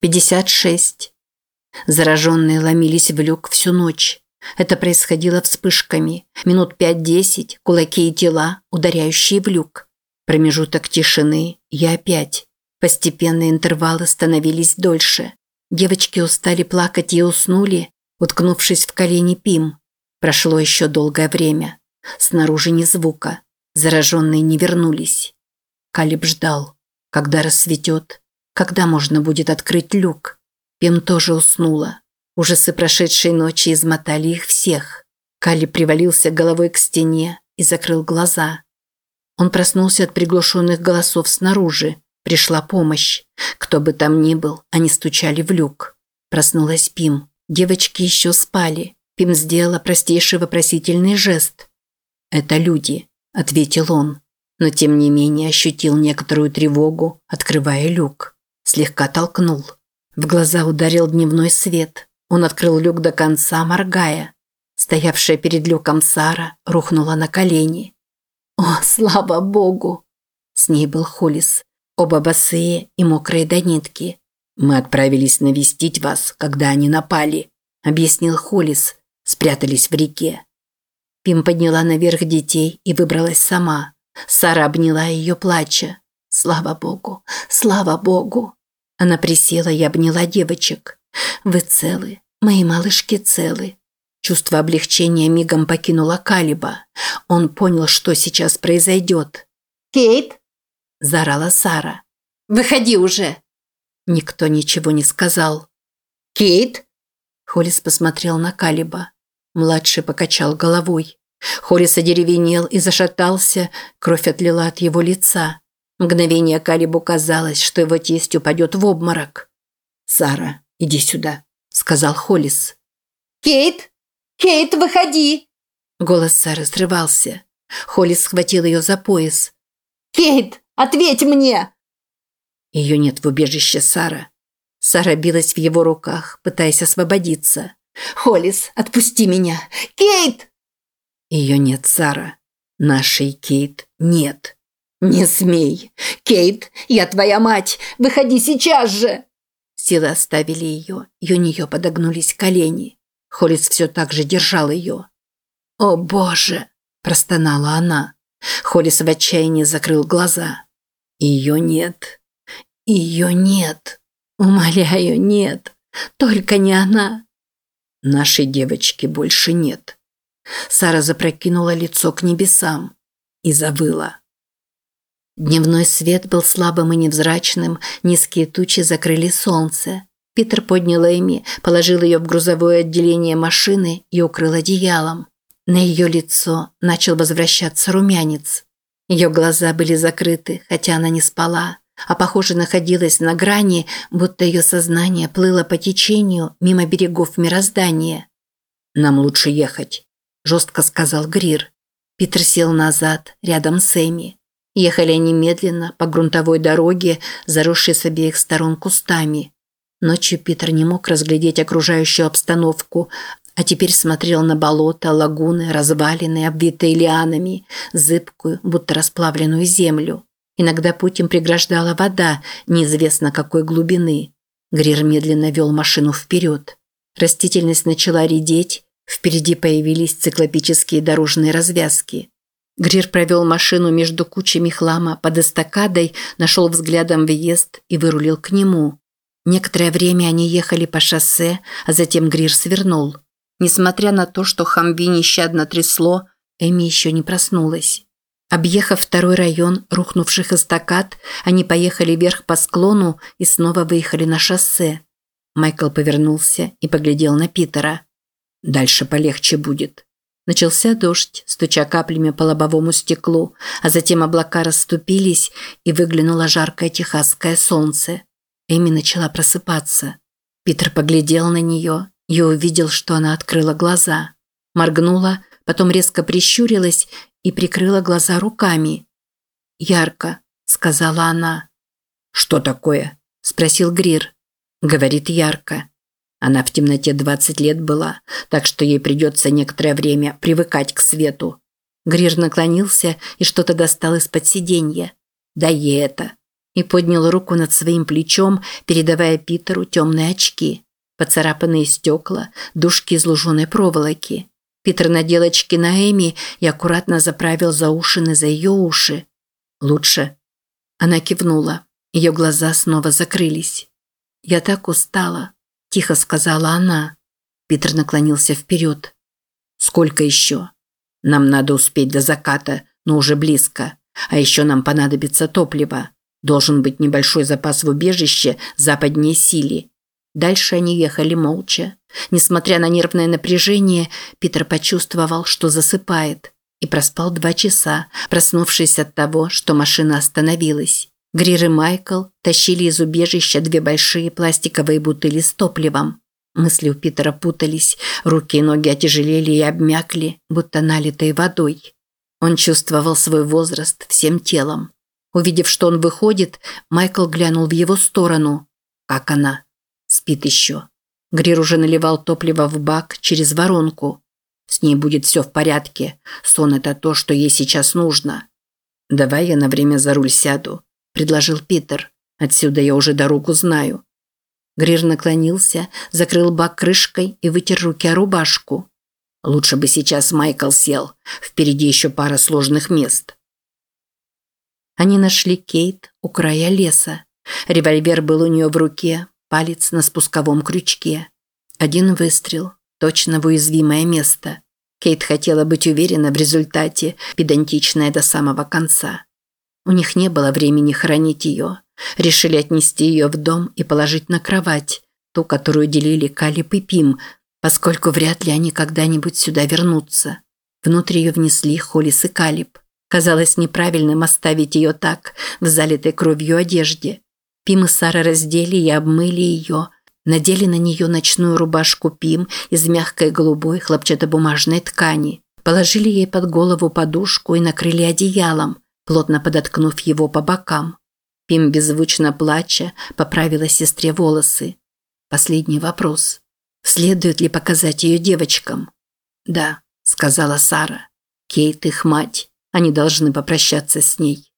56. Зараженные ломились в люк всю ночь. Это происходило вспышками. Минут пять-десять, кулаки и тела, ударяющие в люк. Промежуток тишины и опять. Постепенно интервалы становились дольше. Девочки устали плакать и уснули, уткнувшись в колени Пим. Прошло еще долгое время. Снаружи ни звука. Зараженные не вернулись. Калиб ждал. Когда рассветет, когда можно будет открыть люк. Пим тоже уснула. Ужасы прошедшей ночи измотали их всех. Кали привалился головой к стене и закрыл глаза. Он проснулся от приглушенных голосов снаружи. Пришла помощь. Кто бы там ни был, они стучали в люк. Проснулась Пим. Девочки еще спали. Пим сделала простейший вопросительный жест. «Это люди», – ответил он. Но тем не менее ощутил некоторую тревогу, открывая люк. Слегка толкнул. В глаза ударил дневной свет. Он открыл люк до конца, моргая. Стоявшая перед люком Сара рухнула на колени. «О, слава богу!» С ней был Холис. Оба босые и мокрые до нитки. «Мы отправились навестить вас, когда они напали», – объяснил Холис. Спрятались в реке. Пим подняла наверх детей и выбралась сама. Сара обняла ее, плача. «Слава богу! Слава богу!» Она присела и обняла девочек. Вы целы, мои малышки целы. Чувство облегчения мигом покинуло Калиба. Он понял, что сейчас произойдет. «Кейт!» – заорала Сара. «Выходи уже!» Никто ничего не сказал. «Кейт!» Холлис посмотрел на Калиба. Младший покачал головой. Холлис одеревенел и зашатался, кровь отлила от его лица. Мгновение Калибу казалось, что его тесть упадет в обморок. «Сара, «Иди сюда», – сказал Холлис. «Кейт! Кейт, выходи!» Голос Сары срывался. Холлис схватил ее за пояс. «Кейт, ответь мне!» Ее нет в убежище Сара. Сара билась в его руках, пытаясь освободиться. «Холлис, отпусти меня! Кейт!» Ее нет, Сара. Нашей Кейт нет. «Не смей! Кейт, я твоя мать! Выходи сейчас же!» Силы оставили ее, и у нее подогнулись колени. Холлис все так же держал ее. «О, Боже!» – простонала она. Холлис в отчаянии закрыл глаза. «Ее нет. Ее нет. Умоляю, нет. Только не она». «Нашей девочки больше нет». Сара запрокинула лицо к небесам и завыла. Дневной свет был слабым и невзрачным, низкие тучи закрыли солнце. Питер поднял Эми, положил ее в грузовое отделение машины и укрыл одеялом. На ее лицо начал возвращаться румянец. Ее глаза были закрыты, хотя она не спала, а, похоже, находилась на грани, будто ее сознание плыло по течению мимо берегов мироздания. «Нам лучше ехать», – жестко сказал Грир. Питер сел назад, рядом с Эми. Ехали они медленно по грунтовой дороге, заросшей с обеих сторон кустами. Ночью Питер не мог разглядеть окружающую обстановку, а теперь смотрел на болото, лагуны, развалины, обвитые лианами, зыбкую, будто расплавленную землю. Иногда путь им преграждала вода, неизвестно какой глубины. Грир медленно вел машину вперед. Растительность начала редеть, впереди появились циклопические дорожные развязки. Грир провел машину между кучами хлама под эстакадой, нашел взглядом въезд и вырулил к нему. Некоторое время они ехали по шоссе, а затем Грир свернул. Несмотря на то, что Хамби нещадно трясло, Эми еще не проснулась. Объехав второй район рухнувших эстакад, они поехали вверх по склону и снова выехали на шоссе. Майкл повернулся и поглядел на Питера. «Дальше полегче будет», Начался дождь, стуча каплями по лобовому стеклу, а затем облака расступились, и выглянуло жаркое техасское солнце. Эми начала просыпаться. Питер поглядел на нее и увидел, что она открыла глаза. Моргнула, потом резко прищурилась и прикрыла глаза руками. «Ярко», – сказала она. «Что такое?» – спросил Грир. «Говорит ярко». Она в темноте 20 лет была, так что ей придется некоторое время привыкать к свету. Грир наклонился и что-то достал из-под сиденья. «Дай ей это». и поднял руку над своим плечом, передавая Питеру темные очки. Поцарапанные стекла, дужки из луженой проволоки. Питер надел очки на Эми и аккуратно заправил заушины за ее уши. «Лучше?» Она кивнула. Ее глаза снова закрылись. «Я так устала», – тихо сказала она. Питер наклонился вперед. «Сколько еще?» «Нам надо успеть до заката, но уже близко. А еще нам понадобится топливо. Должен быть небольшой запас в убежище западнее Сили. Дальше они ехали молча. Несмотря на нервное напряжение, Питер почувствовал, что засыпает. И проспал два часа, проснувшись от того, что машина остановилась. Грир и Майкл тащили из убежища две большие пластиковые бутыли с топливом. Мысли у Питера путались, руки и ноги отяжелели и обмякли, будто налитые водой. Он чувствовал свой возраст всем телом. Увидев, что он выходит, Майкл глянул в его сторону. Как она? Спит еще. Грир уже наливал топливо в бак через воронку. С ней будет все в порядке. Сон – это то, что ей сейчас нужно. «Давай я на время за руль сяду», – предложил Питер. «Отсюда я уже дорогу знаю». Грир наклонился, закрыл бак крышкой и вытер руки о рубашку. Лучше бы сейчас Майкл сел. Впереди еще пара сложных мест. Они нашли Кейт у края леса. Револьвер был у нее в руке, палец на спусковом крючке. Один выстрел, точно в уязвимое место. Кейт хотела быть уверена в результате, педантичная до самого конца. У них не было времени хранить ее. Решили отнести ее в дом и положить на кровать, ту, которую делили Калип и Пим, поскольку вряд ли они когда-нибудь сюда вернутся. Внутрь ее внесли Холис и Калип. Казалось неправильным оставить ее так, в залитой кровью одежде. Пим и Сара раздели и обмыли ее, надели на нее ночную рубашку Пим из мягкой голубой хлопчатобумажной ткани, положили ей под голову подушку и накрыли одеялом, плотно подоткнув его по бокам. Пим, беззвучно плача, поправила сестре волосы. Последний вопрос. Следует ли показать ее девочкам? «Да», – сказала Сара. «Кейт их мать. Они должны попрощаться с ней».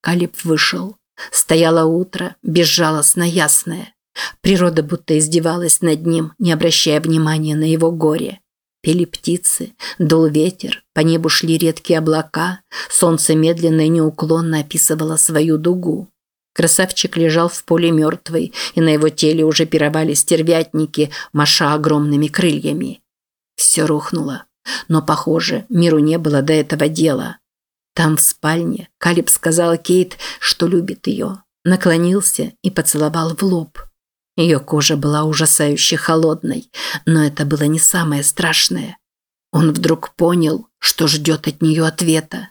Калиб вышел. Стояло утро, безжалостно ясное. Природа будто издевалась над ним, не обращая внимания на его горе. Пели птицы, дул ветер, по небу шли редкие облака, солнце медленно и неуклонно описывало свою дугу. Красавчик лежал в поле мертвый, и на его теле уже пировали стервятники, маша огромными крыльями. Все рухнуло. Но, похоже, миру не было до этого дела. Там, в спальне, Калиб сказал Кейт, что любит ее. Наклонился и поцеловал в лоб. Ее кожа была ужасающе холодной, но это было не самое страшное. Он вдруг понял, что ждет от нее ответа.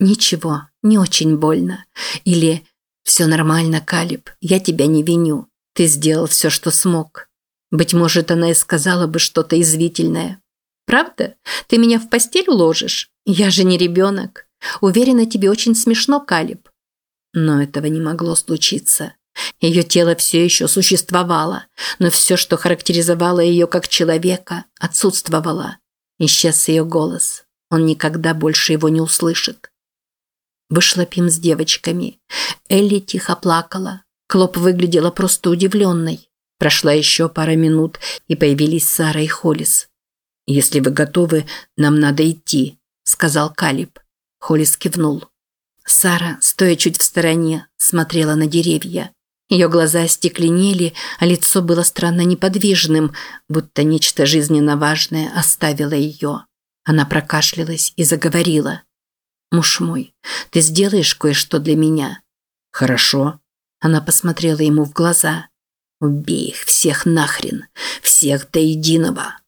«Ничего, не очень больно». Или «Все нормально, Калиб, я тебя не виню. Ты сделал все, что смог». Быть может, она и сказала бы что-то извительное. «Правда? Ты меня в постель уложишь? Я же не ребенок. Уверена, тебе очень смешно, Калиб». Но этого не могло случиться. Ее тело все еще существовало, но все, что характеризовало ее как человека, отсутствовало. Исчез ее голос. Он никогда больше его не услышит. Вышла Пим с девочками. Элли тихо плакала. Клоп выглядела просто удивленной. Прошла еще пара минут, и появились Сара и Холис. «Если вы готовы, нам надо идти», – сказал Калиб. Холис кивнул. Сара, стоя чуть в стороне, смотрела на деревья. Ее глаза остекленели, а лицо было странно неподвижным, будто нечто жизненно важное оставило ее. Она прокашлялась и заговорила. «Муж мой, ты сделаешь кое-что для меня?» «Хорошо». Она посмотрела ему в глаза. «Убей их всех нахрен, всех до единого».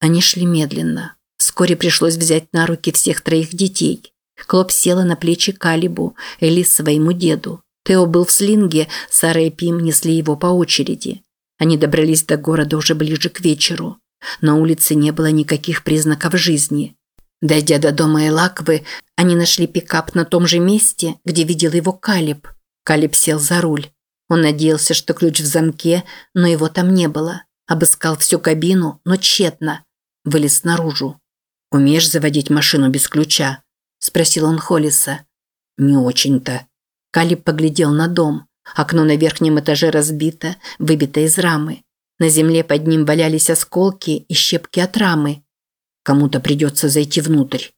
Они шли медленно. Вскоре пришлось взять на руки всех троих детей. Клоп села на плечи Калибу, Эли своему деду. Тео был в слинге, Сара и Пим несли его по очереди. Они добрались до города уже ближе к вечеру. На улице не было никаких признаков жизни. Дойдя до дома Элаквы, они нашли пикап на том же месте, где видел его Калиб. Калиб сел за руль. Он надеялся, что ключ в замке, но его там не было. Обыскал всю кабину, но тщетно. Вылез наружу. «Умеешь заводить машину без ключа?» – спросил он Холлиса. «Не очень-то». Калиб поглядел на дом. Окно на верхнем этаже разбито, выбито из рамы. На земле под ним валялись осколки и щепки от рамы. Кому-то придется зайти внутрь.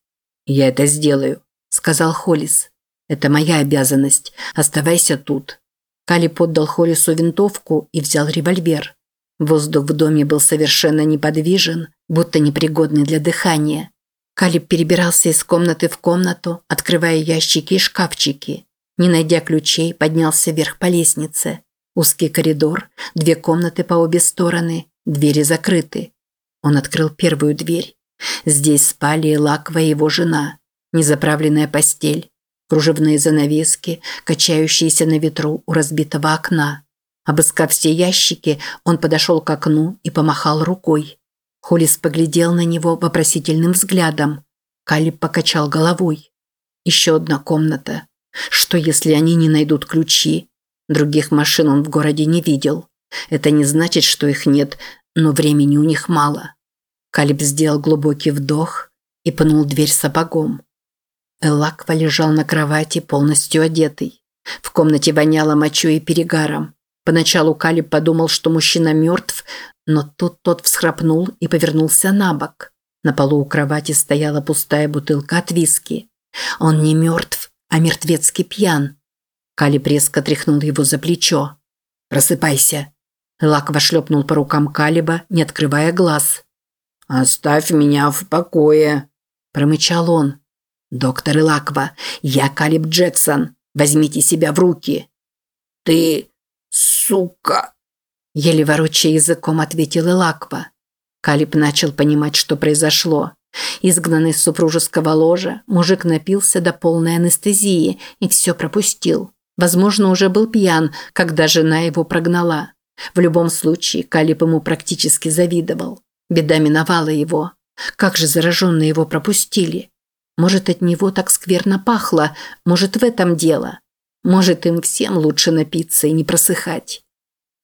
«Я это сделаю», – сказал Холлис. «Это моя обязанность. Оставайся тут». Кали поддал Холлису винтовку и взял револьвер. Воздух в доме был совершенно неподвижен, будто непригодный для дыхания. Калиб перебирался из комнаты в комнату, открывая ящики и шкафчики. Не найдя ключей, поднялся вверх по лестнице. Узкий коридор, две комнаты по обе стороны, двери закрыты. Он открыл первую дверь. Здесь спали Лаква и его жена. Незаправленная постель, кружевные занавески, качающиеся на ветру у разбитого окна. Обыскав все ящики, он подошел к окну и помахал рукой. Холлис поглядел на него вопросительным взглядом. Калиб покачал головой. Еще одна комната. Что, если они не найдут ключи? Других машин он в городе не видел. Это не значит, что их нет, но времени у них мало. Калиб сделал глубокий вдох и пнул дверь сапогом. Элаква лежал на кровати, полностью одетый. В комнате воняло мочой и перегаром. Поначалу Калиб подумал, что мужчина мертв, но тут тот всхрапнул и повернулся на бок. На полу у кровати стояла пустая бутылка от виски. Он не мертв, а мертвецкий пьян. Калиб резко тряхнул его за плечо. «Просыпайся!» Лаква шлепнул по рукам Калиба, не открывая глаз. «Оставь меня в покое!» – промычал он. «Доктор Илаква, я Калиб Джексон. Возьмите себя в руки!» «Ты... сука!» Еле ворочая языком ответил Илаква. Калиб начал понимать, что произошло. Изгнанный с супружеского ложа, мужик напился до полной анестезии и все пропустил. Возможно, уже был пьян, когда жена его прогнала. В любом случае, Калиб ему практически завидовал. Беда миновала его. Как же зараженные его пропустили? Может, от него так скверно пахло, может, в этом дело. Может, им всем лучше напиться и не просыхать.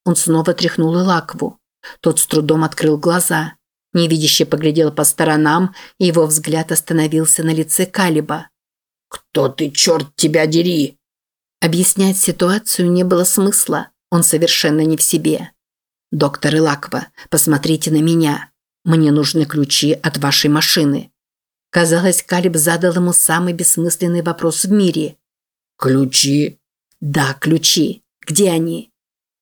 Он снова тряхнул Илакву. Тот с трудом открыл глаза. Невидяще поглядел по сторонам, и его взгляд остановился на лице Калиба. «Кто ты, черт тебя дери?» Объяснять ситуацию не было смысла, он совершенно не в себе. «Доктор Илаква, посмотрите на меня. Мне нужны ключи от вашей машины». Казалось, Калиб задал ему самый бессмысленный вопрос в мире. «Ключи?» «Да, ключи. Где они?»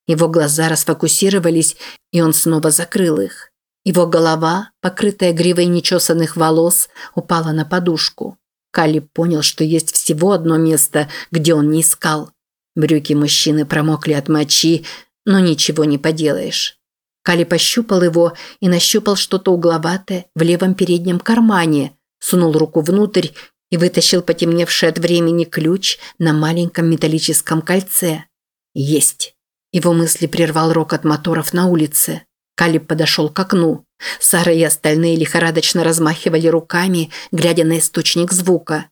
Его глаза расфокусировались, и он снова закрыл их. Его голова, покрытая гривой нечесанных волос, упала на подушку. Калиб понял, что есть всего одно место, где он не искал. Брюки мужчины промокли от мочи, но ничего не поделаешь. Кали пощупал его и нащупал что-то угловатое в левом переднем кармане, сунул руку внутрь и вытащил потемневший от времени ключ на маленьком металлическом кольце. Есть. Его мысли прервал рокот моторов на улице. Калиб подошел к окну. Сара и остальные лихорадочно размахивали руками, глядя на источник звука.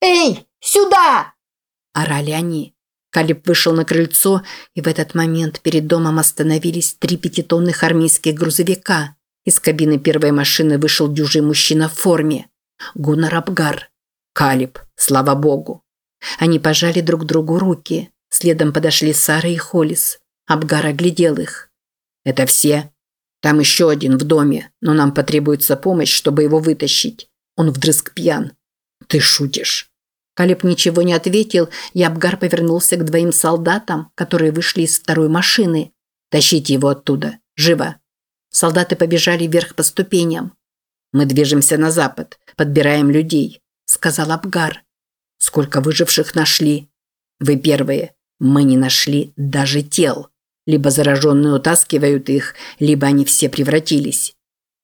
«Эй, сюда!» – орали они. Калиб вышел на крыльцо, и в этот момент перед домом остановились три пятитонных армейских грузовика. Из кабины первой машины вышел дюжий мужчина в форме. Гуннар Абгар. Калиб, слава богу. Они пожали друг другу руки. Следом подошли Сара и Холис. Абгар оглядел их. «Это все?» Там еще один в доме, но нам потребуется помощь, чтобы его вытащить. Он вдрызг пьян. Ты шутишь. Калиб ничего не ответил, и Абгар повернулся к двоим солдатам, которые вышли из второй машины. «Тащите его оттуда. Живо!» Солдаты побежали вверх по ступеням. «Мы движемся на запад, подбираем людей», – сказал Абгар. «Сколько выживших нашли?» «Вы первые. Мы не нашли даже тел». Либо зараженные утаскивают их, либо они все превратились.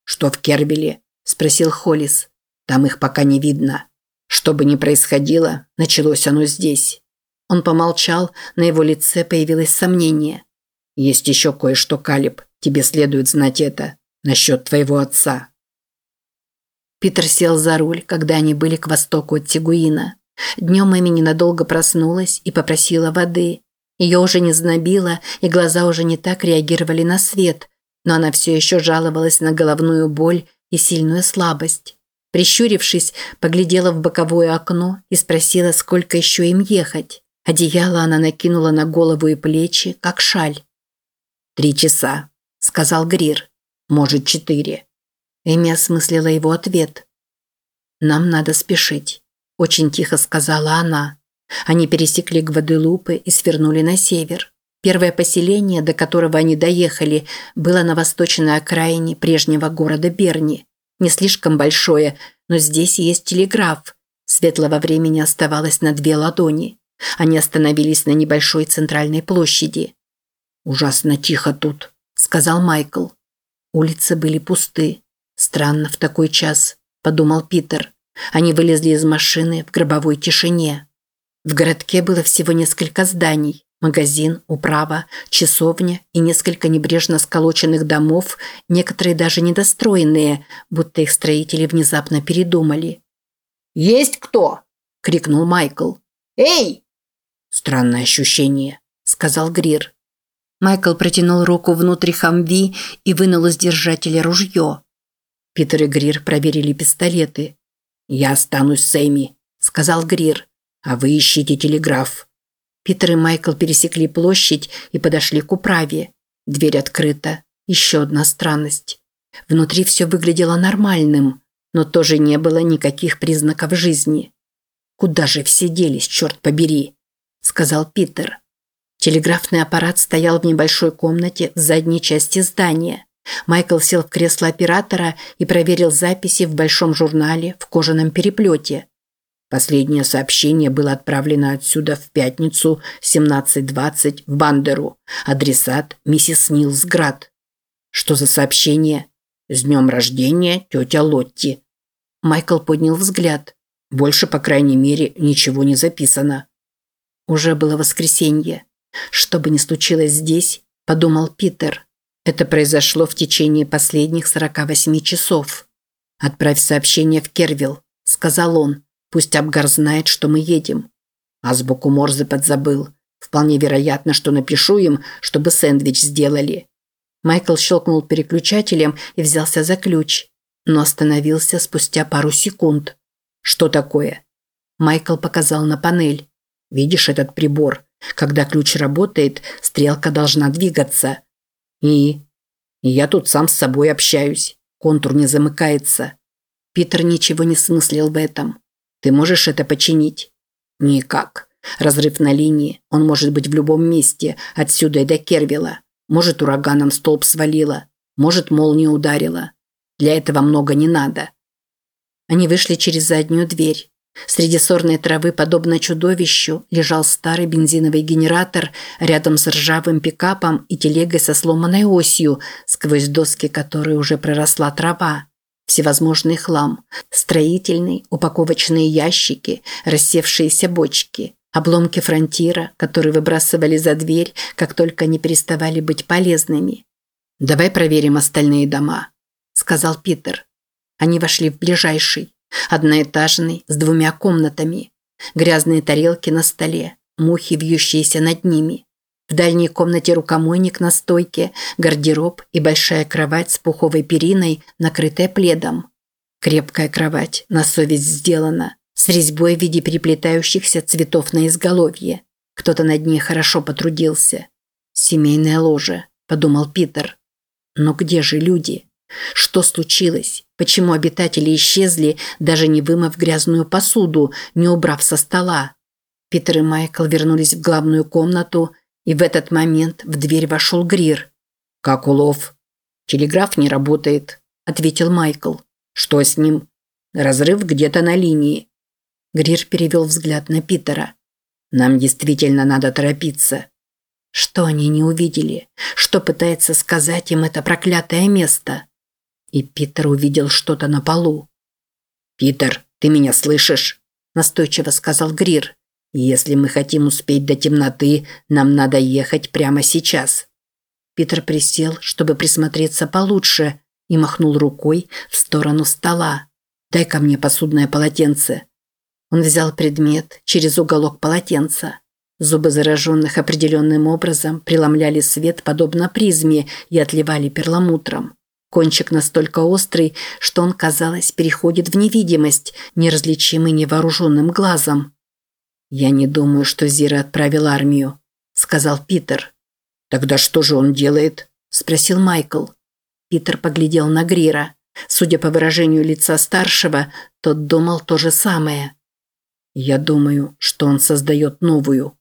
«Что в Кербеле?» – спросил Холлис. «Там их пока не видно. Что бы ни происходило, началось оно здесь». Он помолчал, на его лице появилось сомнение. «Есть еще кое-что, Калиб. Тебе следует знать это. Насчет твоего отца». Питер сел за руль, когда они были к востоку от Тигуина. Днем Эми ненадолго проснулась и попросила воды. Ее уже не знобило, и глаза уже не так реагировали на свет, но она все еще жаловалась на головную боль и сильную слабость. Прищурившись, поглядела в боковое окно и спросила, сколько еще им ехать. Одеяло она накинула на голову и плечи, как шаль. «Три часа», – сказал Грир. «Может, четыре». Эми осмыслила его ответ. «Нам надо спешить», – очень тихо сказала она. Они пересекли Гваделупы и свернули на север. Первое поселение, до которого они доехали, было на восточной окраине прежнего города Берни. Не слишком большое, но здесь есть телеграф. Светлого времени оставалось на две ладони. Они остановились на небольшой центральной площади. «Ужасно тихо тут», – сказал Майкл. Улицы были пусты. «Странно в такой час», – подумал Питер. Они вылезли из машины в гробовой тишине. В городке было всего несколько зданий. Магазин, управа, часовня и несколько небрежно сколоченных домов, некоторые даже недостроенные, будто их строители внезапно передумали. «Есть кто?» – крикнул Майкл. «Эй!» «Странное ощущение», – сказал Грир. Майкл протянул руку внутрь хамви и вынул из держателя ружье. Питер и Грир проверили пистолеты. «Я останусь с Эми», – сказал Грир. «А вы ищите телеграф». Питер и Майкл пересекли площадь и подошли к управе. Дверь открыта. Еще одна странность. Внутри все выглядело нормальным, но тоже не было никаких признаков жизни. «Куда же все делись, черт побери?» – сказал Питер. Телеграфный аппарат стоял в небольшой комнате в задней части здания. Майкл сел в кресло оператора и проверил записи в большом журнале в кожаном переплете. Последнее сообщение было отправлено отсюда в пятницу 17.20 в Бандеру. Адресат миссис Нилсград. Что за сообщение? С днем рождения, тетя Лотти. Майкл поднял взгляд. Больше, по крайней мере, ничего не записано. Уже было воскресенье. Что бы ни случилось здесь, подумал Питер. Это произошло в течение последних 48 часов. «Отправь сообщение в Кервилл», – сказал он. Пусть Абгар знает, что мы едем. Азбуку Морзе подзабыл. Вполне вероятно, что напишу им, чтобы сэндвич сделали. Майкл щелкнул переключателем и взялся за ключ, но остановился спустя пару секунд. Что такое? Майкл показал на панель. Видишь этот прибор? Когда ключ работает, стрелка должна двигаться. И... и я тут сам с собой общаюсь. Контур не замыкается. Питер ничего не смыслил в этом. Ты можешь это починить? Никак. Разрыв на линии. Он может быть в любом месте, отсюда и до Кервила. Может, ураганом столб свалило. Может, молния ударила. Для этого много не надо. Они вышли через заднюю дверь. Среди сорной травы, подобно чудовищу, лежал старый бензиновый генератор рядом с ржавым пикапом и телегой со сломанной осью, сквозь доски которой уже проросла трава всевозможный хлам, строительный, упаковочные ящики, рассевшиеся бочки, обломки фронтира, которые выбрасывали за дверь, как только они переставали быть полезными. «Давай проверим остальные дома», – сказал Питер. Они вошли в ближайший, одноэтажный, с двумя комнатами. Грязные тарелки на столе, мухи, вьющиеся над ними. В дальней комнате рукомойник на стойке, гардероб и большая кровать с пуховой периной, накрытая пледом. Крепкая кровать, на совесть сделана, с резьбой в виде переплетающихся цветов на изголовье. Кто-то над ней хорошо потрудился. «Семейное ложе», – подумал Питер. «Но где же люди? Что случилось? Почему обитатели исчезли, даже не вымыв грязную посуду, не убрав со стола?» Питер и Майкл вернулись в главную комнату – и в этот момент в дверь вошел Грир. «Как улов?» «Телеграф не работает», – ответил Майкл. «Что с ним?» «Разрыв где-то на линии». Грир перевел взгляд на Питера. «Нам действительно надо торопиться». Что они не увидели? Что пытается сказать им это проклятое место? И Питер увидел что-то на полу. «Питер, ты меня слышишь?» – настойчиво сказал Грир. Если мы хотим успеть до темноты, нам надо ехать прямо сейчас. Питер присел, чтобы присмотреться получше, и махнул рукой в сторону стола. «Дай ко мне посудное полотенце». Он взял предмет через уголок полотенца. Зубы зараженных определенным образом преломляли свет подобно призме и отливали перламутром. Кончик настолько острый, что он, казалось, переходит в невидимость, неразличимый невооруженным глазом. «Я не думаю, что Зира отправил армию», – сказал Питер. «Тогда что же он делает?» – спросил Майкл. Питер поглядел на Грира. Судя по выражению лица старшего, тот думал то же самое. «Я думаю, что он создает новую»,